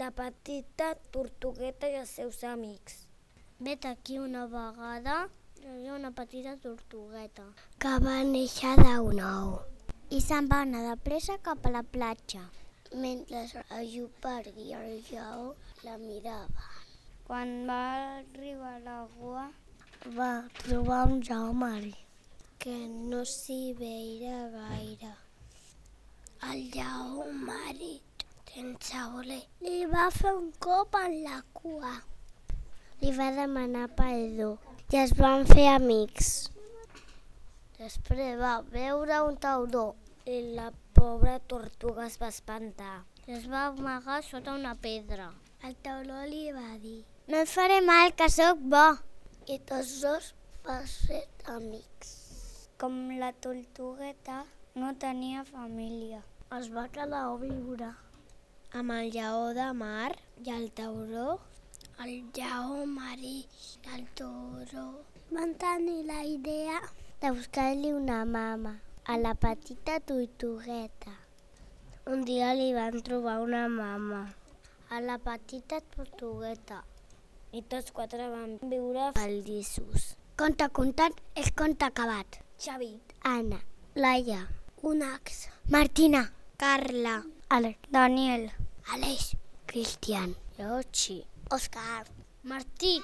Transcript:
la petita tortugueta i els seus amics. Vet aquí una vegada hi havia una petita tortugueta que va néixer d'un ou. i se'n va anar de pressa cap a la platja. Mentre el llupar i el lleó la miraven. Quan va arribar a l'aigua, Va trobar un lleó marí que no s'hi veia gaire. El lleó marit, sense voler, li va fer un cop en la cua. li va demanar perdó i es van fer amics. Després va veure un tauró I la pobra tortuga es va espantar. Es va amagar sota una pedra. El tauró li va dir No et faré mal, que sóc bo. i tots dos van ser amics. Com la tortugueta no tenia família. Es va quedar a viure amb el lleó de mar i el tauró, el lleó marí i el tauró. Van tenir la idea De buscar-li una mama a la petita tortugueta. Un dia li van trobar una mama A la petita tortugueta. I tots quatre van viure feliços. Conte contat és conte acabat. Xavi. Anna, Laia, Unax, Martina, Carla, Alec, Daniel, Aleix, Cristian, Yoshi, Òscar, Martí,